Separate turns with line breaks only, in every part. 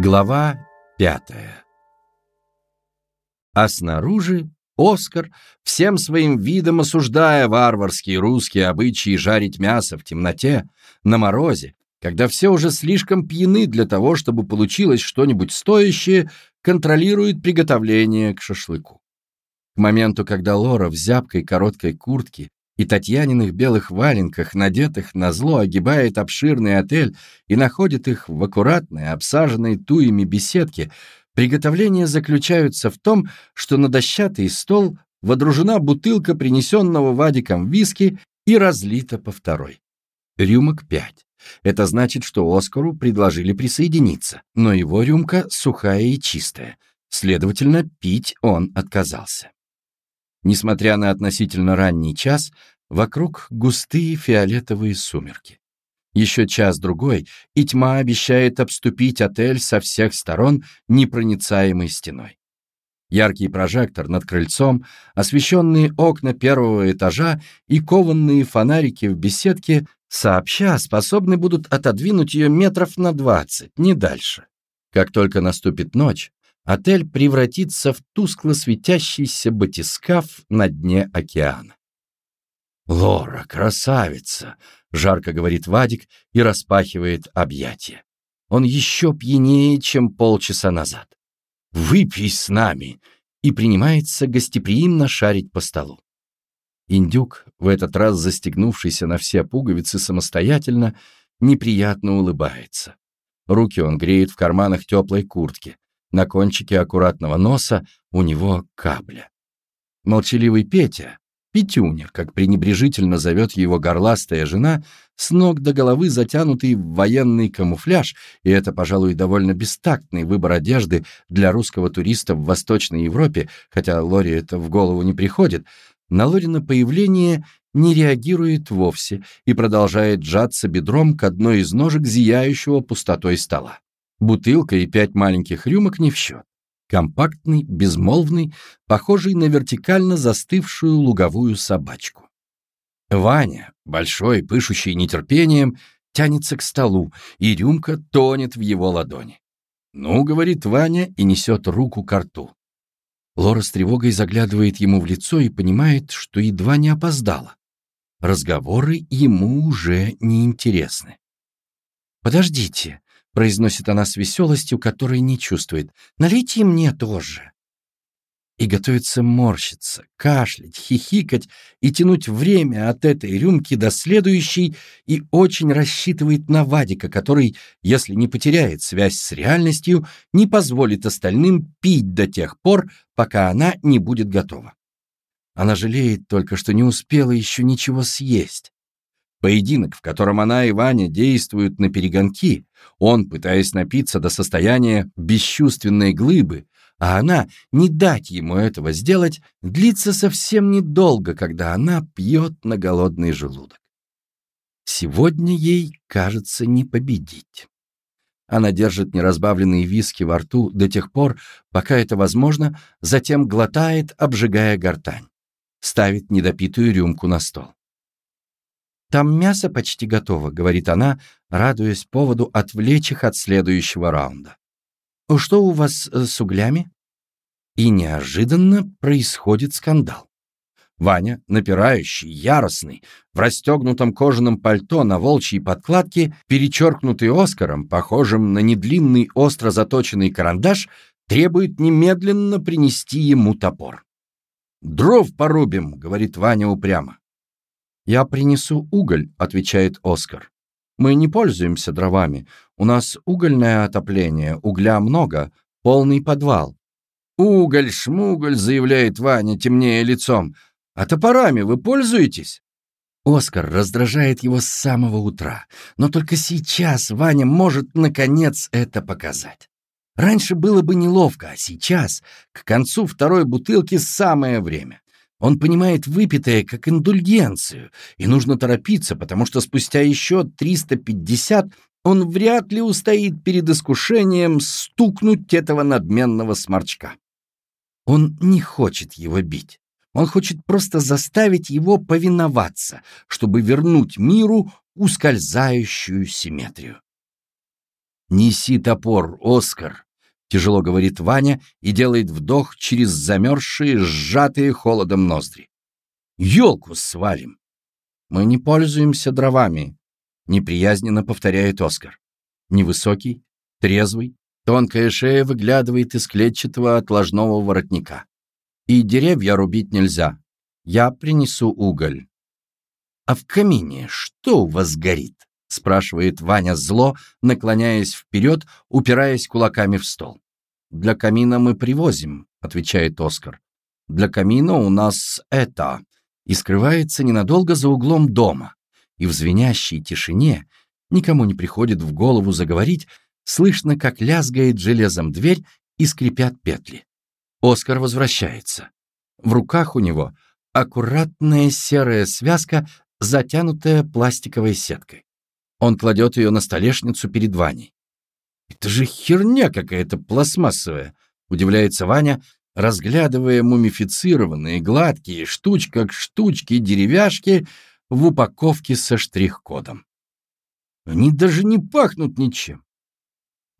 Глава пятая А снаружи Оскар, всем своим видом осуждая варварские русские обычаи жарить мясо в темноте, на морозе, когда все уже слишком пьяны для того, чтобы получилось что-нибудь стоящее, контролирует приготовление к шашлыку. К моменту, когда Лора в зябкой короткой куртке и Татьяниных белых валенках, надетых на зло, огибает обширный отель и находит их в аккуратной, обсаженной туями беседке, приготовления заключаются в том, что на дощатый стол водружена бутылка принесенного Вадиком виски и разлита по второй. Рюмок пять. Это значит, что Оскару предложили присоединиться, но его рюмка сухая и чистая. Следовательно, пить он отказался. Несмотря на относительно ранний час, вокруг густые фиолетовые сумерки. Еще час-другой, и тьма обещает обступить отель со всех сторон непроницаемой стеной. Яркий прожектор над крыльцом, освещенные окна первого этажа и кованные фонарики в беседке сообща способны будут отодвинуть ее метров на двадцать, не дальше. Как только наступит ночь, отель превратится в тускло светящийся батискаф на дне океана. «Лора, красавица!» — жарко говорит Вадик и распахивает объятия. Он еще пьянее, чем полчаса назад. «Выпей с нами!» и принимается гостеприимно шарить по столу. Индюк, в этот раз застегнувшийся на все пуговицы самостоятельно, неприятно улыбается. Руки он греет в карманах теплой куртки, на кончике аккуратного носа у него капля. Молчаливый Петя, Петюня, как пренебрежительно зовет его горластая жена, с ног до головы затянутый в военный камуфляж, и это, пожалуй, довольно бестактный выбор одежды для русского туриста в Восточной Европе, хотя Лори это в голову не приходит, на Лорина появление не реагирует вовсе и продолжает сжаться бедром к одной из ножек зияющего пустотой стола. Бутылка и пять маленьких рюмок не в счет. Компактный, безмолвный, похожий на вертикально застывшую луговую собачку. Ваня, большой, пышущий нетерпением, тянется к столу, и рюмка тонет в его ладони. «Ну», — говорит Ваня и несет руку к рту. Лора с тревогой заглядывает ему в лицо и понимает, что едва не опоздала. Разговоры ему уже не интересны. «Подождите», произносит она с веселостью, которой не чувствует. «Налейте мне тоже!» И готовится морщиться, кашлять, хихикать и тянуть время от этой рюмки до следующей и очень рассчитывает на Вадика, который, если не потеряет связь с реальностью, не позволит остальным пить до тех пор, пока она не будет готова. Она жалеет только, что не успела еще ничего съесть. Поединок, в котором она и Ваня действуют на перегонки, он, пытаясь напиться до состояния бесчувственной глыбы, а она не дать ему этого сделать, длится совсем недолго, когда она пьет на голодный желудок. Сегодня ей, кажется, не победить. Она держит неразбавленные виски во рту до тех пор, пока это возможно, затем глотает, обжигая гортань. Ставит недопитую рюмку на стол. «Там мясо почти готово», — говорит она, радуясь поводу отвлечь их от следующего раунда. «Что у вас э, с углями?» И неожиданно происходит скандал. Ваня, напирающий, яростный, в расстегнутом кожаном пальто на волчьей подкладке, перечеркнутый Оскаром, похожим на недлинный остро заточенный карандаш, требует немедленно принести ему топор. «Дров порубим», — говорит Ваня упрямо. «Я принесу уголь», — отвечает Оскар. «Мы не пользуемся дровами. У нас угольное отопление, угля много, полный подвал». «Уголь-шмуголь», — заявляет Ваня, темнее лицом. «А топорами вы пользуетесь?» Оскар раздражает его с самого утра, но только сейчас Ваня может, наконец, это показать. Раньше было бы неловко, а сейчас, к концу второй бутылки, самое время. Он понимает выпитое как индульгенцию, и нужно торопиться, потому что спустя еще 350 он вряд ли устоит перед искушением стукнуть этого надменного сморчка. Он не хочет его бить. Он хочет просто заставить его повиноваться, чтобы вернуть миру ускользающую симметрию. «Неси топор, Оскар!» — тяжело говорит Ваня и делает вдох через замерзшие, сжатые холодом ноздри. «Елку свалим!» «Мы не пользуемся дровами», — неприязненно повторяет Оскар. Невысокий, трезвый, тонкая шея выглядывает из клетчатого отложного воротника. «И деревья рубить нельзя. Я принесу уголь». «А в камине что у вас горит?» — спрашивает Ваня зло, наклоняясь вперед, упираясь кулаками в стол. «Для камина мы привозим», — отвечает Оскар. «Для камина у нас это...» И скрывается ненадолго за углом дома. И в звенящей тишине никому не приходит в голову заговорить, слышно, как лязгает железом дверь и скрипят петли. Оскар возвращается. В руках у него аккуратная серая связка, затянутая пластиковой сеткой. Он кладет ее на столешницу перед Ваней. «Это же херня какая-то пластмассовая!» — удивляется Ваня, разглядывая мумифицированные, гладкие, штуч как штучки деревяшки в упаковке со штрих-кодом. Они даже не пахнут ничем.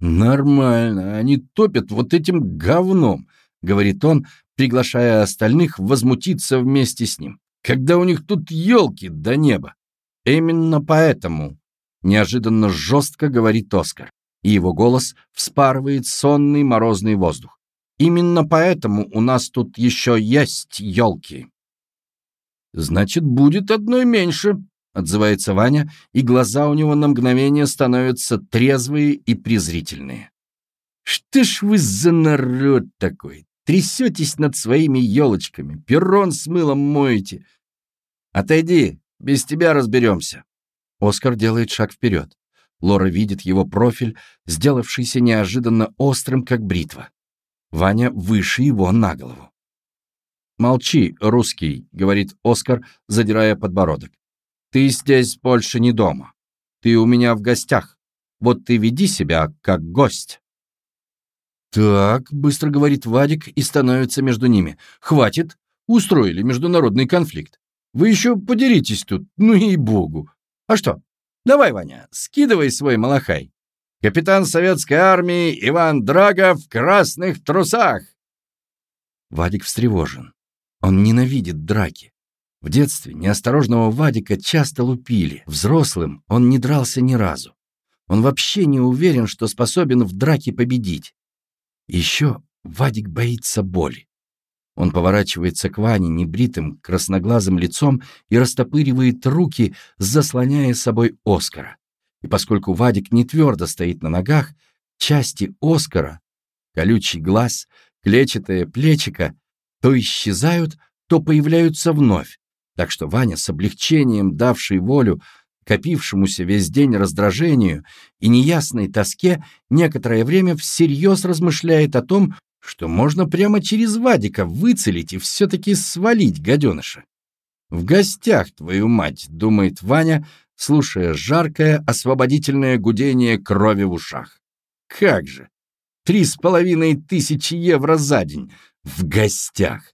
«Нормально, они топят вот этим говном», — говорит он, приглашая остальных возмутиться вместе с ним. «Когда у них тут елки до неба». «Именно поэтому неожиданно жестко говорит Оскар, и его голос вспарывает сонный морозный воздух. Именно поэтому у нас тут еще есть елки. Значит, будет одной меньше, отзывается Ваня, и глаза у него на мгновение становятся трезвые и презрительные. Что ж вы за народ такой? Трясетесь над своими елочками, перрон с мылом моете. Отойди, без тебя разберемся. Оскар делает шаг вперед. Лора видит его профиль, сделавшийся неожиданно острым, как бритва. Ваня выше его на голову. «Молчи, русский», — говорит Оскар, задирая подбородок. «Ты здесь больше не дома. Ты у меня в гостях. Вот ты веди себя как гость». «Так», — быстро говорит Вадик и становится между ними. «Хватит. Устроили международный конфликт. Вы еще подеритесь тут, ну и богу. А что? Давай, Ваня, скидывай свой малахай. Капитан советской армии Иван Драга в красных трусах. Вадик встревожен. Он ненавидит драки. В детстве неосторожного Вадика часто лупили. Взрослым он не дрался ни разу. Он вообще не уверен, что способен в драке победить. Еще Вадик боится боли. Он поворачивается к Ване небритым, красноглазым лицом и растопыривает руки, заслоняя собой Оскара. И поскольку Вадик не твердо стоит на ногах, части Оскара, колючий глаз, клетчатое плечико, то исчезают, то появляются вновь, так что Ваня с облегчением, давший волю копившемуся весь день раздражению и неясной тоске, некоторое время всерьез размышляет о том, что можно прямо через Вадика выцелить и все-таки свалить гаденыша. «В гостях, твою мать!» — думает Ваня, слушая жаркое освободительное гудение крови в ушах. «Как же! Три с половиной тысячи евро за день! В гостях!»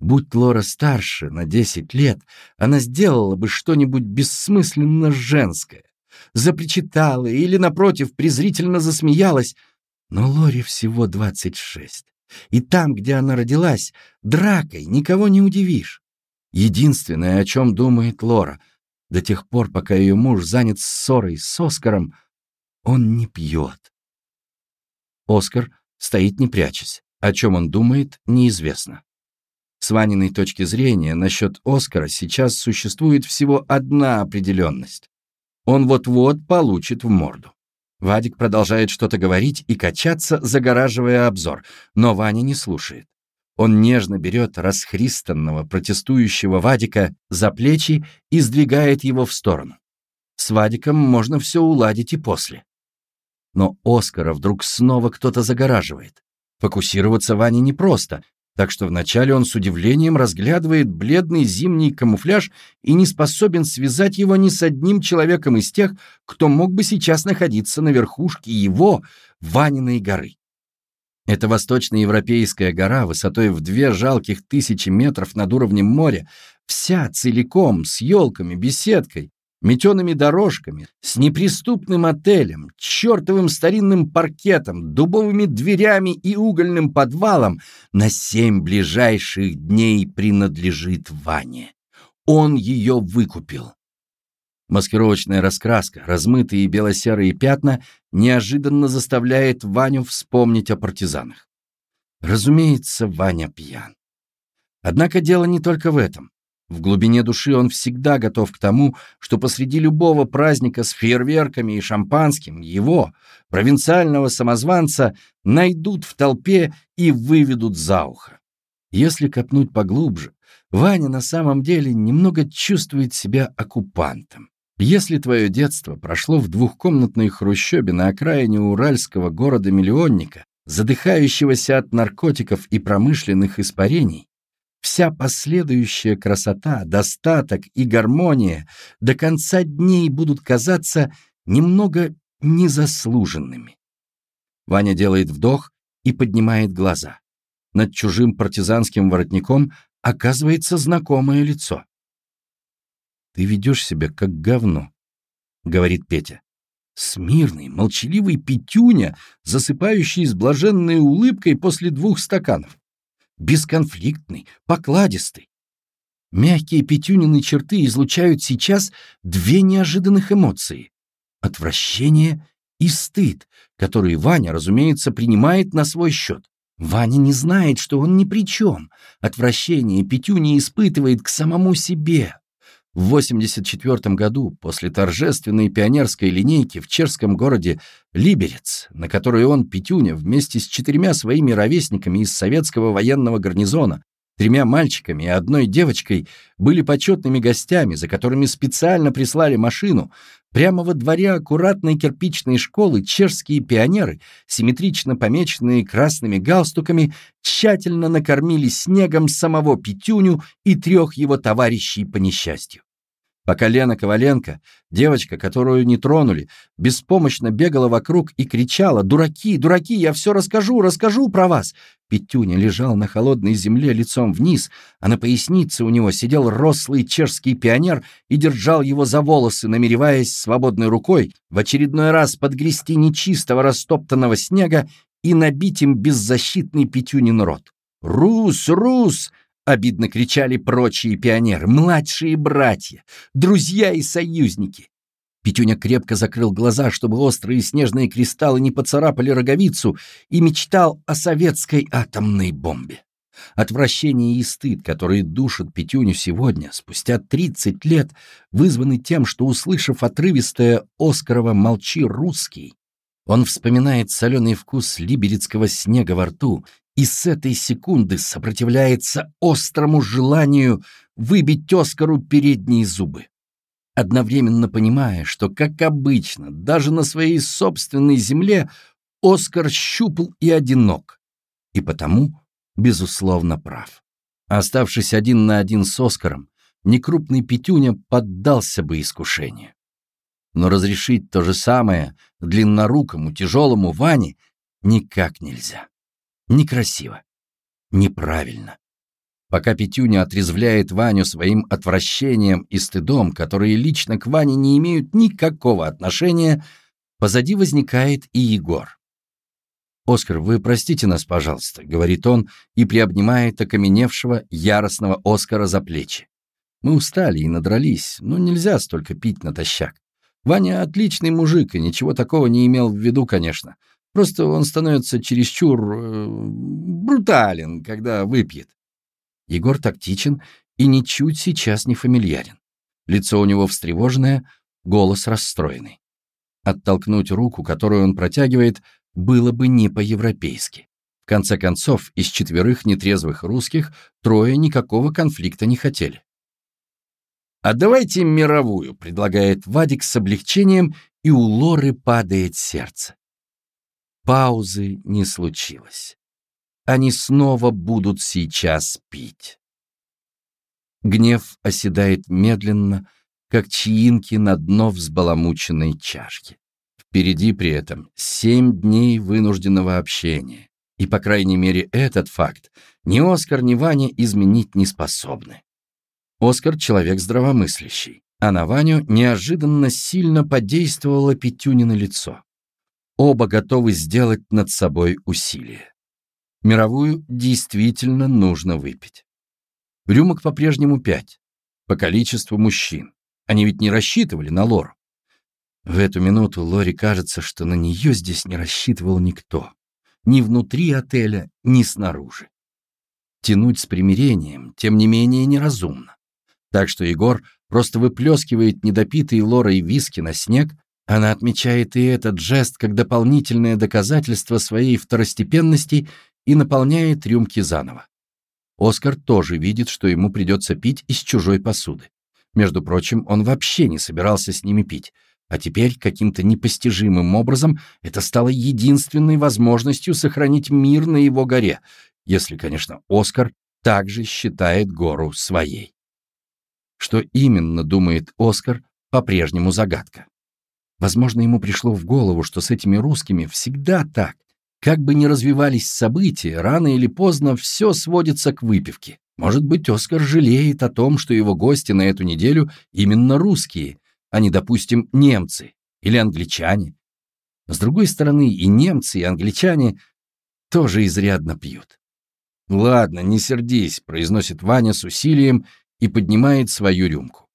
Будь Лора старше на десять лет, она сделала бы что-нибудь бессмысленно женское, запричитала или, напротив, презрительно засмеялась — но Лоре всего 26. И там, где она родилась, дракой никого не удивишь. Единственное, о чем думает Лора, до тех пор, пока ее муж занят ссорой с Оскаром, он не пьет. Оскар стоит не прячась. О чем он думает, неизвестно. С Ваниной точки зрения насчет Оскара сейчас существует всего одна определенность. Он вот-вот получит в морду. Вадик продолжает что-то говорить и качаться, загораживая обзор, но Ваня не слушает. Он нежно берет расхристанного, протестующего Вадика за плечи и сдвигает его в сторону. С Вадиком можно все уладить и после. Но Оскара вдруг снова кто-то загораживает. Фокусироваться Ване непросто, так что вначале он с удивлением разглядывает бледный зимний камуфляж и не способен связать его ни с одним человеком из тех, кто мог бы сейчас находиться на верхушке его, Ваниной горы. Это восточноевропейская гора высотой в две жалких тысячи метров над уровнем моря, вся целиком, с елками, беседкой, метеными дорожками, с неприступным отелем, чертовым старинным паркетом, дубовыми дверями и угольным подвалом на семь ближайших дней принадлежит Ване. Он ее выкупил. Маскировочная раскраска, размытые бело-серые пятна неожиданно заставляет Ваню вспомнить о партизанах. Разумеется, Ваня пьян. Однако дело не только в этом. В глубине души он всегда готов к тому, что посреди любого праздника с фейерверками и шампанским его, провинциального самозванца, найдут в толпе и выведут за ухо. Если копнуть поглубже, Ваня на самом деле немного чувствует себя оккупантом. Если твое детство прошло в двухкомнатной хрущебе на окраине уральского города-миллионника, задыхающегося от наркотиков и промышленных испарений, вся последующая красота, достаток и гармония до конца дней будут казаться немного незаслуженными. Ваня делает вдох и поднимает глаза. Над чужим партизанским воротником оказывается знакомое лицо. «Ты ведешь себя как говно», — говорит Петя. Смирный, молчаливый Петюня, засыпающий с блаженной улыбкой после двух стаканов. Бесконфликтный, покладистый. Мягкие Петюнины черты излучают сейчас две неожиданных эмоции — отвращение и стыд, которые Ваня, разумеется, принимает на свой счет. Ваня не знает, что он ни при чем. Отвращение Петюня испытывает к самому себе. В 84 году, после торжественной пионерской линейки в чешском городе Либерец, на которой он, Петюня, вместе с четырьмя своими ровесниками из советского военного гарнизона, тремя мальчиками и одной девочкой, были почетными гостями, за которыми специально прислали машину, Прямо во дворе аккуратной кирпичной школы чешские пионеры, симметрично помеченные красными галстуками, тщательно накормили снегом самого Петюню и трех его товарищей по несчастью. Пока Лена Коваленко, девочка, которую не тронули, беспомощно бегала вокруг и кричала «Дураки, дураки, я все расскажу, расскажу про вас!» Петюня лежал на холодной земле лицом вниз, а на пояснице у него сидел рослый чешский пионер и держал его за волосы, намереваясь свободной рукой в очередной раз подгрести нечистого растоптанного снега и набить им беззащитный Петюнин рот. «Рус! Рус!» Обидно кричали прочие пионеры, младшие братья, друзья и союзники. Петюня крепко закрыл глаза, чтобы острые снежные кристаллы не поцарапали роговицу, и мечтал о советской атомной бомбе. Отвращение и стыд, которые душат Петюню сегодня, спустя 30 лет, вызваны тем, что, услышав отрывистое Оскарова «Молчи, русский», он вспоминает соленый вкус либерецкого снега во рту и с этой секунды сопротивляется острому желанию выбить Оскару передние зубы. Одновременно понимая, что, как обычно, даже на своей собственной земле Оскар щупл и одинок, и потому, безусловно, прав. Оставшись один на один с Оскаром, некрупный Петюня поддался бы искушению. Но разрешить то же самое длиннорукому, тяжелому Ване никак нельзя. Некрасиво. Неправильно. Пока Петюня отрезвляет Ваню своим отвращением и стыдом, которые лично к Ване не имеют никакого отношения, позади возникает и Егор. «Оскар, вы простите нас, пожалуйста», — говорит он и приобнимает окаменевшего, яростного Оскара за плечи. «Мы устали и надрались, но нельзя столько пить натощак. Ваня отличный мужик и ничего такого не имел в виду, конечно. Просто он становится чересчур э, брутален, когда выпьет. Егор тактичен и ничуть сейчас не фамильярен. Лицо у него встревоженное, голос расстроенный. Оттолкнуть руку, которую он протягивает, было бы не по-европейски. В конце концов, из четверых нетрезвых русских трое никакого конфликта не хотели. «А давайте мировую», — предлагает Вадик с облегчением, и у Лоры падает сердце. Паузы не случилось. Они снова будут сейчас пить. Гнев оседает медленно, как чаинки на дно взбаламученной чашки. Впереди при этом семь дней вынужденного общения. И, по крайней мере, этот факт ни Оскар, ни Ваня изменить не способны. Оскар — человек здравомыслящий. А на Ваню неожиданно сильно подействовало Петюни на лицо. Оба готовы сделать над собой усилие. Мировую действительно нужно выпить. Рюмок по-прежнему пять, по количеству мужчин. Они ведь не рассчитывали на Лору. В эту минуту Лори кажется, что на нее здесь не рассчитывал никто. Ни внутри отеля, ни снаружи. Тянуть с примирением, тем не менее, неразумно. Так что Егор просто выплескивает недопитые Лорой виски на снег, она отмечает и этот жест как дополнительное доказательство своей второстепенности и наполняет рюмки заново. Оскар тоже видит, что ему придется пить из чужой посуды. Между прочим, он вообще не собирался с ними пить, а теперь каким-то непостижимым образом это стало единственной возможностью сохранить мир на его горе, если, конечно, Оскар также считает гору своей. Что именно думает Оскар, по-прежнему загадка. Возможно, ему пришло в голову, что с этими русскими всегда так. Как бы ни развивались события, рано или поздно все сводится к выпивке. Может быть, Оскар жалеет о том, что его гости на эту неделю именно русские, а не, допустим, немцы или англичане. С другой стороны, и немцы, и англичане тоже изрядно пьют. «Ладно, не сердись», — произносит Ваня с усилием и поднимает свою рюмку.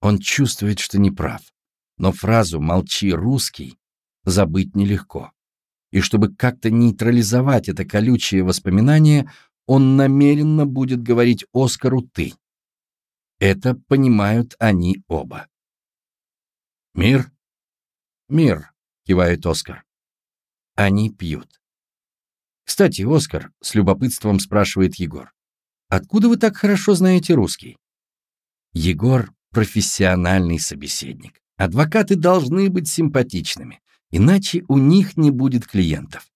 Он чувствует, что не прав, но фразу «молчи, русский» забыть нелегко. И чтобы как-то нейтрализовать это колючее воспоминание, он намеренно будет говорить Оскару «ты». Это понимают они оба. «Мир?» «Мир», — кивает Оскар. Они пьют. «Кстати, Оскар», — с любопытством спрашивает Егор, «откуда вы так хорошо знаете русский?» Егор — профессиональный собеседник. Адвокаты должны быть симпатичными, иначе у них не будет клиентов.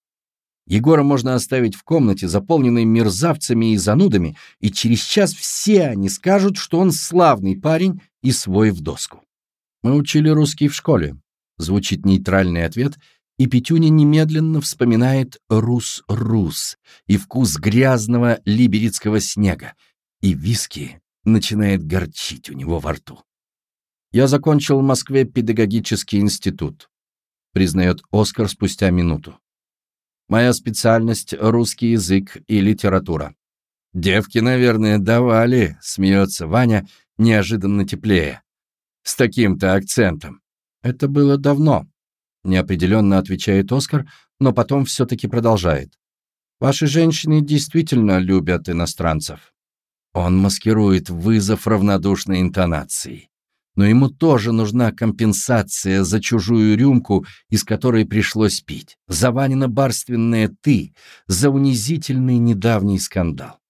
Егора можно оставить в комнате, заполненной мерзавцами и занудами, и через час все они скажут, что он славный парень и свой в доску. «Мы учили русский в школе», — звучит нейтральный ответ, и Петюня немедленно вспоминает «рус-рус» и вкус грязного либерицкого снега, и виски начинает горчить у него во рту. «Я закончил в Москве педагогический институт», — признает Оскар спустя минуту. «Моя специальность — русский язык и литература». «Девки, наверное, давали», — смеется Ваня, неожиданно теплее с таким-то акцентом. Это было давно, неопределенно отвечает Оскар, но потом все-таки продолжает. Ваши женщины действительно любят иностранцев. Он маскирует вызов равнодушной интонацией. Но ему тоже нужна компенсация за чужую рюмку, из которой пришлось пить, за Ванина барственное «ты», за унизительный недавний скандал.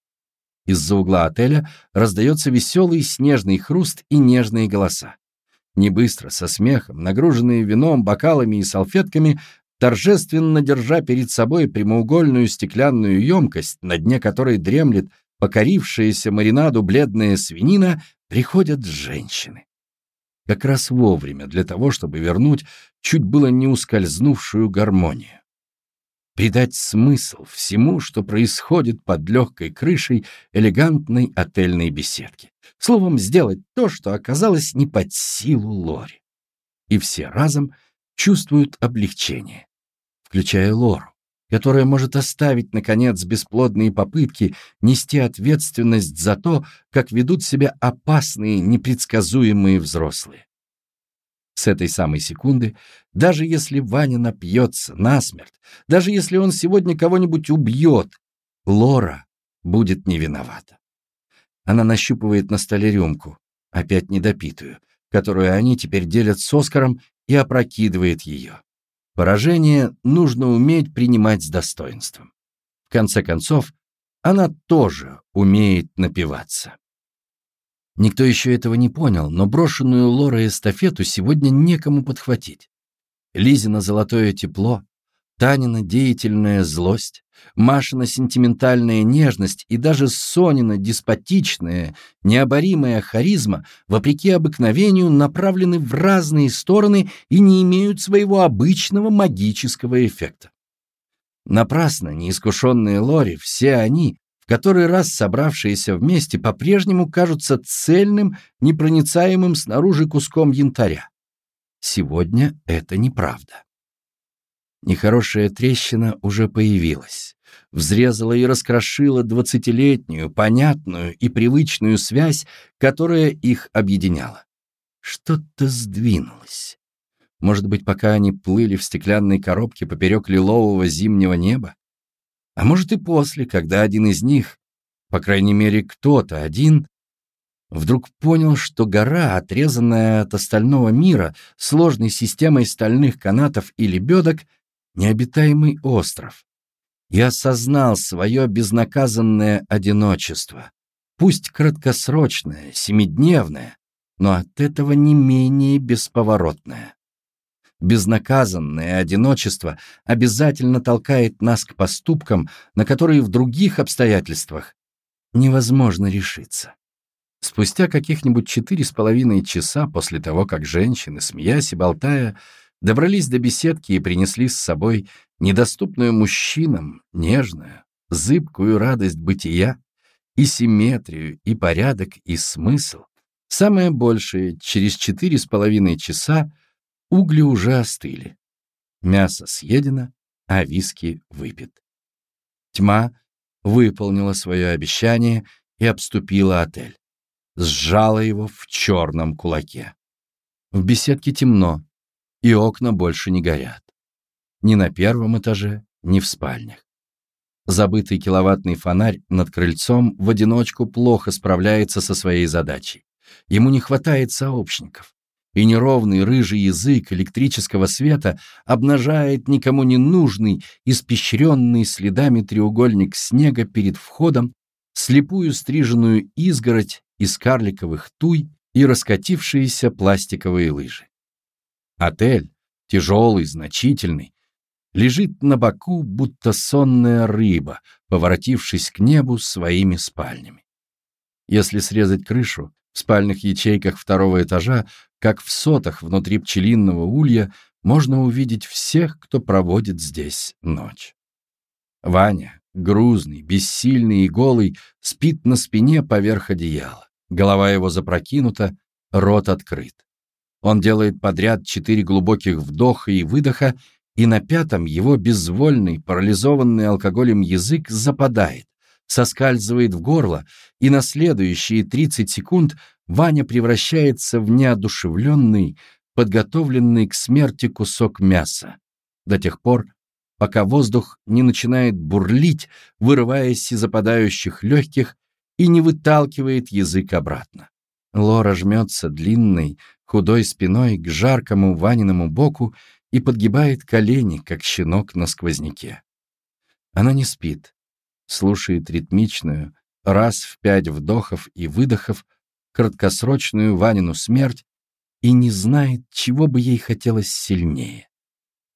Из-за угла отеля раздается веселый снежный хруст и нежные голоса. Не быстро, со смехом, нагруженные вином, бокалами и салфетками, торжественно держа перед собой прямоугольную стеклянную емкость, на дне которой дремлет покорившаяся маринаду бледная свинина, приходят женщины. Как раз вовремя для того, чтобы вернуть чуть было не ускользнувшую гармонию придать смысл всему, что происходит под легкой крышей элегантной отельной беседки. Словом, сделать то, что оказалось не под силу Лори. И все разом чувствуют облегчение, включая Лору, которая может оставить, наконец, бесплодные попытки нести ответственность за то, как ведут себя опасные, непредсказуемые взрослые. С этой самой секунды, даже если Ваня напьется насмерть, даже если он сегодня кого-нибудь убьет, Лора будет не виновата. Она нащупывает на столе рюмку, опять недопитую, которую они теперь делят с Оскаром и опрокидывает ее. Поражение нужно уметь принимать с достоинством. В конце концов, она тоже умеет напиваться. Никто еще этого не понял, но брошенную Лорой эстафету сегодня некому подхватить. Лизина золотое тепло, Танина деятельная злость, Машина сентиментальная нежность и даже Сонина деспотичная, необоримая харизма, вопреки обыкновению, направлены в разные стороны и не имеют своего обычного магического эффекта. Напрасно неискушенные Лори, все они, в который раз собравшиеся вместе по-прежнему кажутся цельным, непроницаемым снаружи куском янтаря. Сегодня это неправда. Нехорошая трещина уже появилась, взрезала и раскрошила двадцатилетнюю, понятную и привычную связь, которая их объединяла. Что-то сдвинулось. Может быть, пока они плыли в стеклянной коробке поперек лилового зимнего неба? А может и после, когда один из них, по крайней мере кто-то один, вдруг понял, что гора, отрезанная от остального мира сложной системой стальных канатов и лебедок, необитаемый остров, и осознал свое безнаказанное одиночество, пусть краткосрочное, семидневное, но от этого не менее бесповоротное. Безнаказанное одиночество обязательно толкает нас к поступкам, на которые в других обстоятельствах невозможно решиться. Спустя каких-нибудь четыре с половиной часа после того, как женщины, смеясь и болтая, добрались до беседки и принесли с собой недоступную мужчинам, нежную, зыбкую радость бытия, и симметрию, и порядок, и смысл, самое большее, через четыре с половиной часа Угли уже остыли. Мясо съедено, а виски выпит. Тьма выполнила свое обещание и обступила отель. Сжала его в черном кулаке. В беседке темно, и окна больше не горят. Ни на первом этаже, ни в спальнях. Забытый киловаттный фонарь над крыльцом в одиночку плохо справляется со своей задачей. Ему не хватает сообщников и неровный рыжий язык электрического света обнажает никому не нужный, испещренный следами треугольник снега перед входом, слепую стриженную изгородь из карликовых туй и раскатившиеся пластиковые лыжи. Отель, тяжелый, значительный, лежит на боку, будто сонная рыба, поворотившись к небу своими спальнями. Если срезать крышу, в спальных ячейках второго этажа, как в сотах внутри пчелиного улья, можно увидеть всех, кто проводит здесь ночь. Ваня, грузный, бессильный и голый, спит на спине поверх одеяла. Голова его запрокинута, рот открыт. Он делает подряд четыре глубоких вдоха и выдоха, и на пятом его безвольный, парализованный алкоголем язык западает, соскальзывает в горло, и на следующие 30 секунд Ваня превращается в неодушевленный, подготовленный к смерти кусок мяса, до тех пор, пока воздух не начинает бурлить, вырываясь из западающих легких и не выталкивает язык обратно. Лора жмется длинной, худой спиной к жаркому Ваниному боку и подгибает колени, как щенок на сквозняке. Она не спит, слушает ритмичную, раз в пять вдохов и выдохов, краткосрочную Ванину смерть и не знает, чего бы ей хотелось сильнее.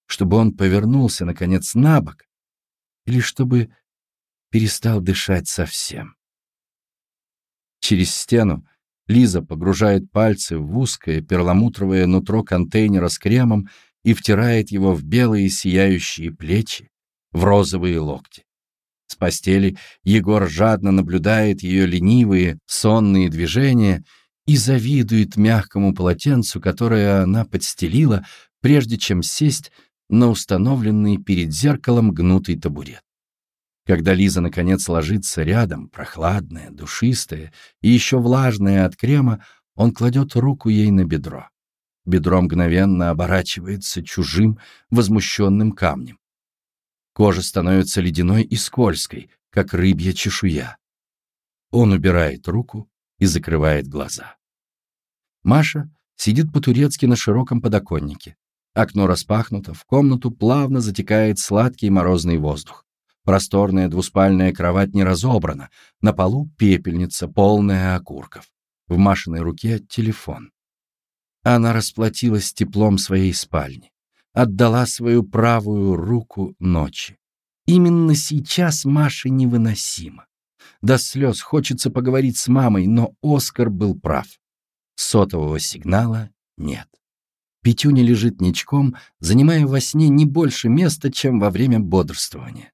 Чтобы он повернулся, наконец, на бок или чтобы перестал дышать совсем. Через стену Лиза погружает пальцы в узкое перламутровое нутро контейнера с кремом и втирает его в белые сияющие плечи, в розовые локти. С постели Егор жадно наблюдает ее ленивые, сонные движения и завидует мягкому полотенцу, которое она подстелила, прежде чем сесть на установленный перед зеркалом гнутый табурет. Когда Лиза наконец ложится рядом, прохладная, душистая и еще влажная от крема, он кладет руку ей на бедро. Бедро мгновенно оборачивается чужим, возмущенным камнем. Кожа становится ледяной и скользкой, как рыбья чешуя. Он убирает руку и закрывает глаза. Маша сидит по-турецки на широком подоконнике. Окно распахнуто, в комнату плавно затекает сладкий морозный воздух. Просторная двуспальная кровать не разобрана, на полу пепельница, полная окурков. В Машиной руке телефон. Она расплатилась теплом своей спальни отдала свою правую руку ночи. Именно сейчас Маше невыносимо. До слез хочется поговорить с мамой, но Оскар был прав. Сотового сигнала нет. Петюня лежит ничком, занимая во сне не больше места, чем во время бодрствования.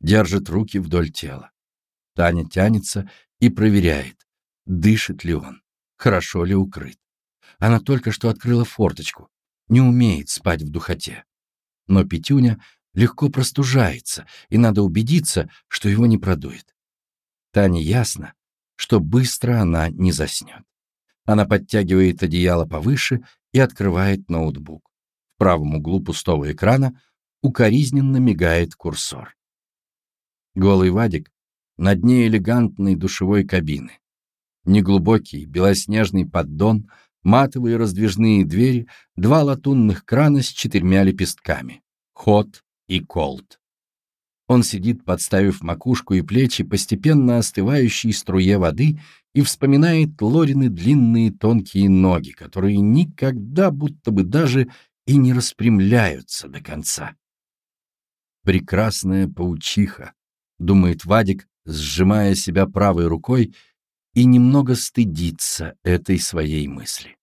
Держит руки вдоль тела. Таня тянется и проверяет, дышит ли он, хорошо ли укрыт. Она только что открыла форточку, не умеет спать в духоте. Но Петюня легко простужается, и надо убедиться, что его не продует. Тане ясно, что быстро она не заснет. Она подтягивает одеяло повыше и открывает ноутбук. В правом углу пустого экрана укоризненно мигает курсор. Голый Вадик на дне элегантной душевой кабины. Неглубокий белоснежный поддон, матовые раздвижные двери, два латунных крана с четырьмя лепестками. Ход и колд. Он сидит, подставив макушку и плечи постепенно остывающей струе воды и вспоминает Лорины длинные тонкие ноги, которые никогда будто бы даже и не распрямляются до конца. «Прекрасная паучиха», — думает Вадик, сжимая себя правой рукой и немного стыдится этой своей мысли.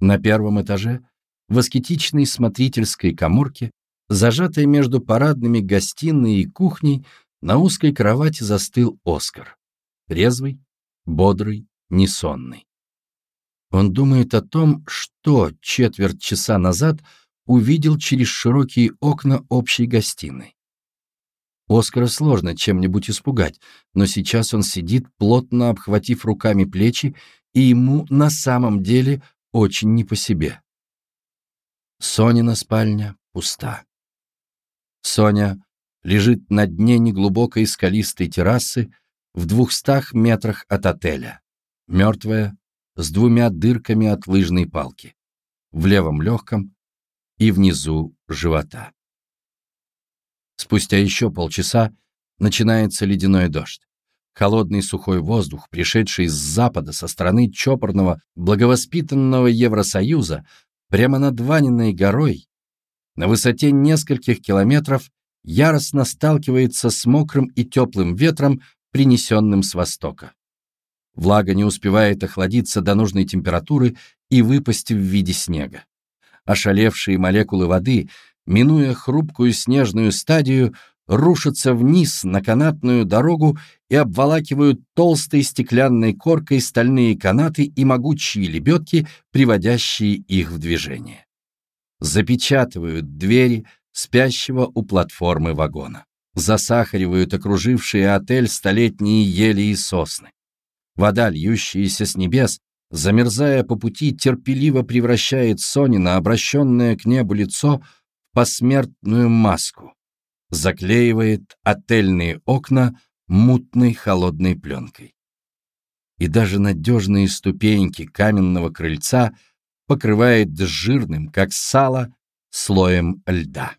На первом этаже, в аскетичной смотрительской коморке, зажатой между парадными гостиной и кухней, на узкой кровати застыл Оскар. Трезвый, бодрый, несонный. Он думает о том, что четверть часа назад увидел через широкие окна общей гостиной. Оскара сложно чем-нибудь испугать, но сейчас он сидит, плотно обхватив руками плечи, и ему на самом деле очень не по себе. Сонина спальня пуста. Соня лежит на дне неглубокой скалистой террасы в двухстах метрах от отеля, мертвая, с двумя дырками от лыжной палки, в левом легком и внизу живота. Спустя еще полчаса начинается ледяной дождь. Холодный сухой воздух, пришедший с запада со стороны чопорного, благовоспитанного Евросоюза, прямо над Ваниной горой, на высоте нескольких километров яростно сталкивается с мокрым и теплым ветром, принесенным с востока. Влага не успевает охладиться до нужной температуры и выпасть в виде снега. Ошалевшие молекулы воды минуя хрупкую снежную стадию, рушатся вниз на канатную дорогу и обволакивают толстой стеклянной коркой стальные канаты и могучие лебедки, приводящие их в движение. Запечатывают двери спящего у платформы вагона. Засахаривают окружившие отель столетние ели и сосны. Вода, льющаяся с небес, замерзая по пути, терпеливо превращает Сонина, обращенное к небу лицо, посмертную маску, заклеивает отельные окна мутной холодной пленкой. И даже надежные ступеньки каменного крыльца покрывает жирным, как сало, слоем льда.